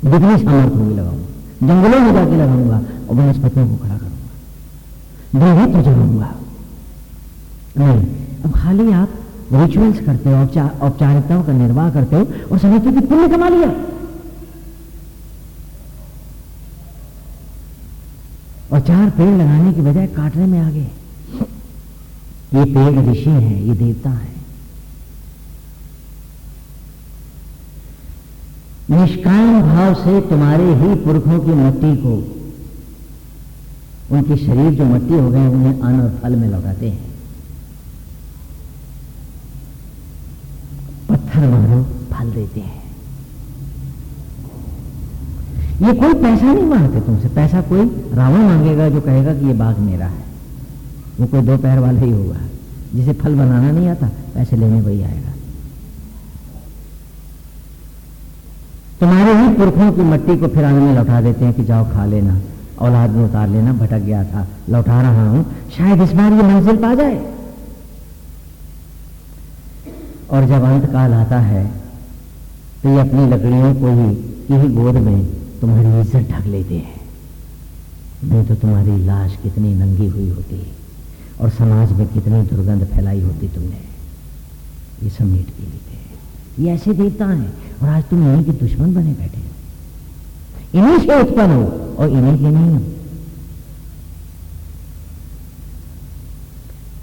जितनी सामर्थ्य होगी लगाऊँगा। जंगलों में जाके लगाऊँगा और वनस्पतियों को खड़ा करूँगा। देवी तो जगाऊँगा। नहीं, अब खाली आप रिचुअल्स करते हो औपचारिकताओं का निर्वाह करते हो और समझते कि पुण्य कमा लिया। और चार पेड़ लगाने की बजाय काटने में आ गए ये पेड़ ऋषि हैं, ये देवता हैं। निष्काम भाव से तुम्हारे ही पुरखों की मट्टी को, उनके शरीर जो मट्टी हो गए उन्हें अन्न और फल में लगाते हैं। पत्थर मारो फल देते हैं। ये कोई पैसा नहीं मांगते तुमसे। पैसा कोई रावण मांगेगा जो कहेगा कि ये बाघ मेरा है। वो कोई दो पैर वाला ही होगा। जिसे फल बनाना नहीं आता, पैसे लेने वही आएगा। तुम्हारे ही पुरखों की मट्टी को फिर में लौटा देते हैं कि जाओ खा लेना। औलाद में उतार लेना, भटक गया था। लौटा रहा हूँ, शायद इस बार ये मंजिल पा जाए। और जब अंत काल आता है तो ये अपनी लकड़ियों को ही, यही गोद में तुम्हारी इज़्ज़त ढक लेते हैं। नहीं तो तुम्हारी लाश कितनी नंगी हुई होती, और समाज में कितनी दुर्गंध फैलाई होती तुमने। ये सब समेट के लेते ये ऐसे देवता हैं और आज तुम इन्हीं के दुश्मन बने बैठे हो। इन्हीं से उत्पन्न हो और इन्हीं के नहीं हो।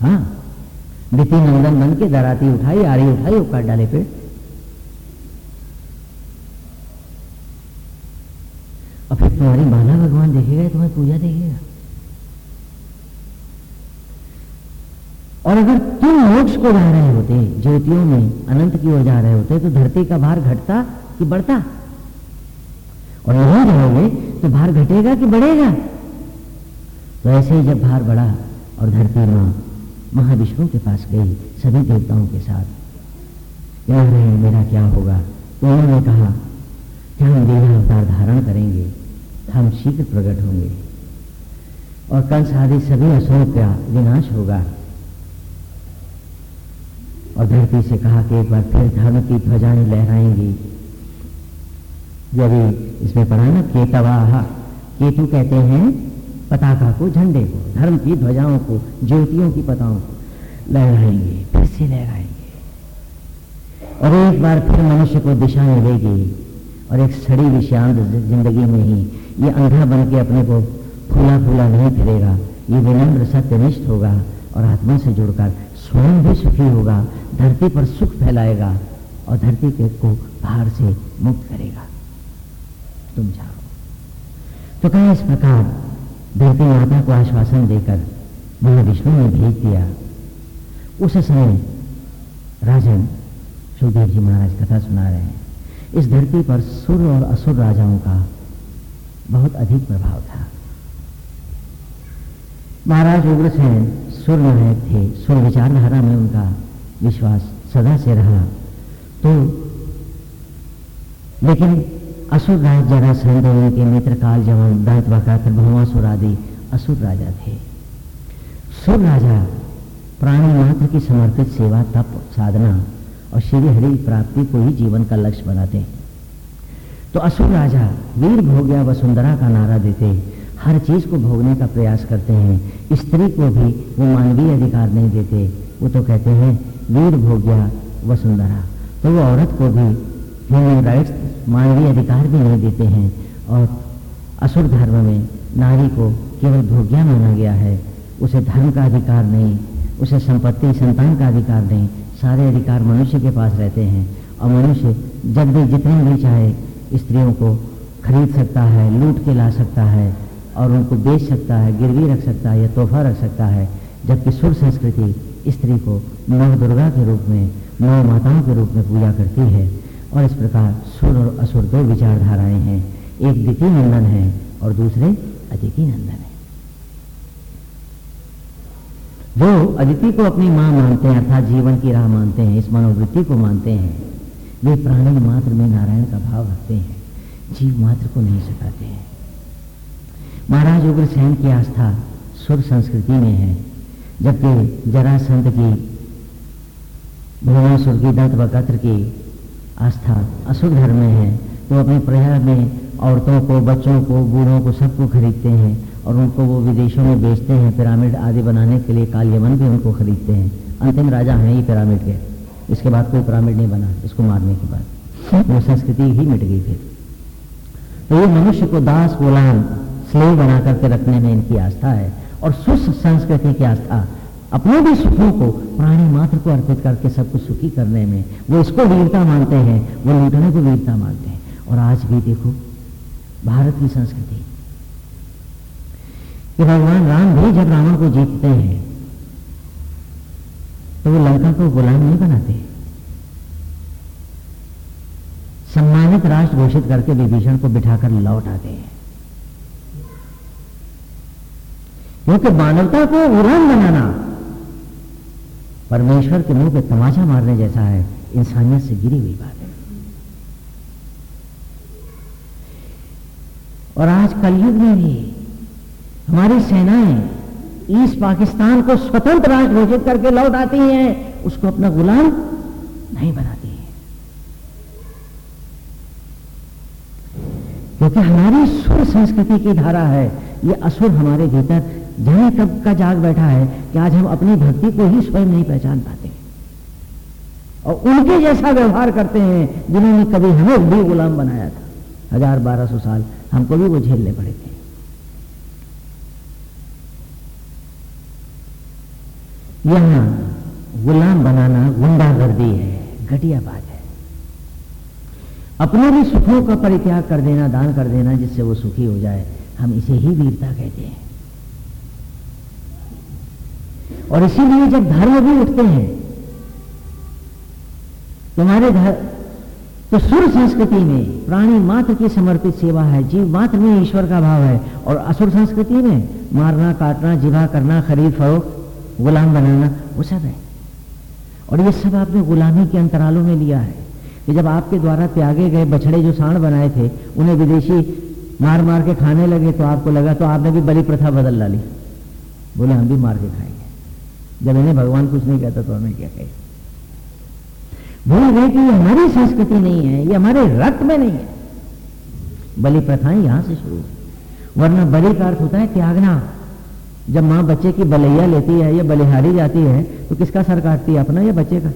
हाँ बिति नंदन बन के दराती उठाई आरी उठाई काट डाले पेड़ और फिर तुम्हारी माला भगवान देखेगा तुम्हें पूजा देखेगा और अगर तुम मोक्ष को जा रहे होते, ज्योतियों में अनंत की ओर जा रहे होते तो धरती का भार घटता कि बढ़ता? और नहीं जाओगे तो भार घटेगा कि बढ़ेगा? तो ऐसे ही जब भार बढ़ा और धरती माँ महाविष्णु के पास गई सभी देवताओं के साथ क्या रहे मेरा क्या होगा? तो उन्होंने कहा कि हम देवी अवतार धारण करेंगे हम शीघ्र प्रकट होंगे और कंस आदि सभी असुरों का विनाश होगा। और धरती से कहा कि एक बार फिर धर्म की ध्वजाएँ लहराएँगी। यदि इसमें पढ़ा ना केतवाह, केतु कहते हैं, पताका को झंडे को, धर्म की ध्वजाओं को, ज्योतियों की पताओं को लहराएँगे, फिर से लहराएँगे। और एक बार फिर मनुष्य को दिशा मिलेगी और एक सड़ी विषांत ज़िंदगी में ही ये अंधा बन के अपने को फूला फूला नहीं फिरेगा। ये विनम्र सत्यनिष्ठ होगा और आत्मा से जुड़कर स्वयं भी सुखी होगा, धरती पर सुख फैलाएगा और धरती के को बाहर से मुक्त करेगा। तुम जाओ। तो कहा इस प्रकार धरती माता को आश्वासन देकर वह विष्णु ने भेज दिया। उस समय राजन सुखदेव जी महाराज कथा सुना रहे हैं। इस धरती पर सुर और असुर राजाओं का बहुत अधिक प्रभाव था। महाराज उग्रसेन सुर नायक थे, सुर विचारधारा में उनका विश्वास सदा से रहा। तो लेकिन असुर राज जरा संत उनके मित्र काल जवान दांत वकातर भवासुर आदि असुर राजा थे। सुर राजा प्राणी मात्र की समर्पित सेवा, तप, साधना और श्री हरि प्राप्ति को ही जीवन का लक्ष्य बनाते। तो असुर राजा वीर भोग्या वसुंधरा का नारा देते हर चीज़ को भोगने का प्रयास करते हैं। स्त्री को भी वो मानवीय अधिकार नहीं देते। वो तो कहते हैं, वीर भोग्या वसुंधरा। तो वो औरत को भी ह्यूमन राइट्स मानवीय अधिकार भी नहीं देते हैं। और असुर धर्म में नारी को केवल भोग्या माना गया है। उसे धर्म का अधिकार नहीं, उसे संपत्ति, संतान का अधिकार नहीं। सारे अधिकार मनुष्य के पास रहते हैं। और मनुष्य जब भी जितने भी चाहे स्त्रियों को खरीद सकता है, लूट के ला सकता है। और उनको बेच सकता है, गिरवी रख सकता है या तोहफा रख सकता है, जबकि सुर संस्कृति स्त्री को नव दुर्गा के रूप में, नव माताओं के रूप में पूजा करती है। और इस प्रकार सुर और असुर दो विचारधाराएँ हैं। एक द्वितीय नंदन है और दूसरे अदिति नंदन है। जो अदिति को अपनी माँ मानते हैं, अर्थात जीवन की राह मानते हैं, इस मनोवृत्ति को मानते हैं। वे प्राणी मात्र में नारायण का भाव रखते हैं, जीव मात्र को नहीं सताते हैं। महाराज उग्रसेन की आस्था सुर संस्कृति में है, जबकि जरासंत की भुवनासुर की दंत वकत्र की आस्था अशुभ धर्म में है। तो अपनी प्रजा में औरतों को, बच्चों को, बूढ़ों को सबको खरीदते हैं और उनको वो विदेशों में बेचते हैं। पिरामिड आदि बनाने के लिए कालियमन भी उनको खरीदते हैं। अंतिम राजा हैं ये पिरामिड के। इसके बाद कोई पिरामिड नहीं बना, इसको मारने के बाद। वो संस्कृति ही मिट गई फिर तो ये मनुष्य को दास गुलाम स्लेव बना करके रखने में इनकी आस्था है और सुस संस्कृति की आस्था, अपने भी सुखों को प्राणी मात्र को अर्पित करके सबको सुखी करने में, वो इसको वीरता मानते हैं, वो लूटने को वीरता मानते हैं। और आज भी देखो, भारत की संस्कृति। कि भगवान राम भी जब रावण को जीतते हैं तो वो लंका को गुलाम नहीं बनाते। सम्मानित राष्ट्र घोषित करके विभीषण को बिठाकर लौट आते हैं। क्योंकि मानवता को उड़ान बनाना परमेश्वर के मुँह पे तमाचा मारने जैसा है, इंसानियत से गिरी हुई बात है। और आज कलयुग में भी हमारी सेनाएँ इस पाकिस्तान को स्वतंत्र राष्ट्र घोषित करके लौट आती हैं, उसको अपना गुलाम नहीं बनाती है। क्योंकि हमारी सुर संस्कृति की धारा है, ये असुर हमारे भीतर जहाँ कब का जाग बैठा है कि आज हम अपनी भक्ति को ही स्वयं नहीं पहचान पाते। और उनके जैसा व्यवहार करते हैं, जिन्होंने कभी हमें भी गुलाम बनाया था। हज़ार बारह सौ साल हमको भी वो झेलने पड़े थे। यहाँ गुलाम बनाना गुंडागर्दी है, घटिया बात है। अपने भी सुखों का परित्याग कर देना, दान कर देना, जिससे वो सुखी हो जाए, हम इसे ही वीरता कहते हैं। और इसीलिए जब धर्म भी उठते हैं, तुम्हारे धर्म तो सुर संस्कृति में प्राणी मात्र की समर्पित सेवा है, जीव मात्र में ईश्वर का भाव है। और असुर संस्कृति में मारना, काटना जिभा करना, खरीद, फरोख, गुलाम बनाना, वो सब है। और ये सब आपने गुलामी के अंतरालों में लिया है कि जब आपके द्वारा त्यागे गए बछड़े जो साण बनाए थे, उन्हें विदेशी मार मार के खाने लगे तो आपको लगा तो आपने भी बलि प्रथा बदल डाली। बोले हम भी मार के खाएँगे। जब इन्हें भगवान कुछ नहीं कहता तो हमें क्या कहे? भूल गए कि ये हमारी संस्कृति नहीं है, ये हमारे रक्त में नहीं है। बलि प्रथाएँ यहाँ से शुरू वरना बलि का अर्थ होता है त्यागना। जब माँ बच्चे की बलैया लेती है या बलिहारी जाती है तो किसका सर काटती है, अपना या बच्चे का?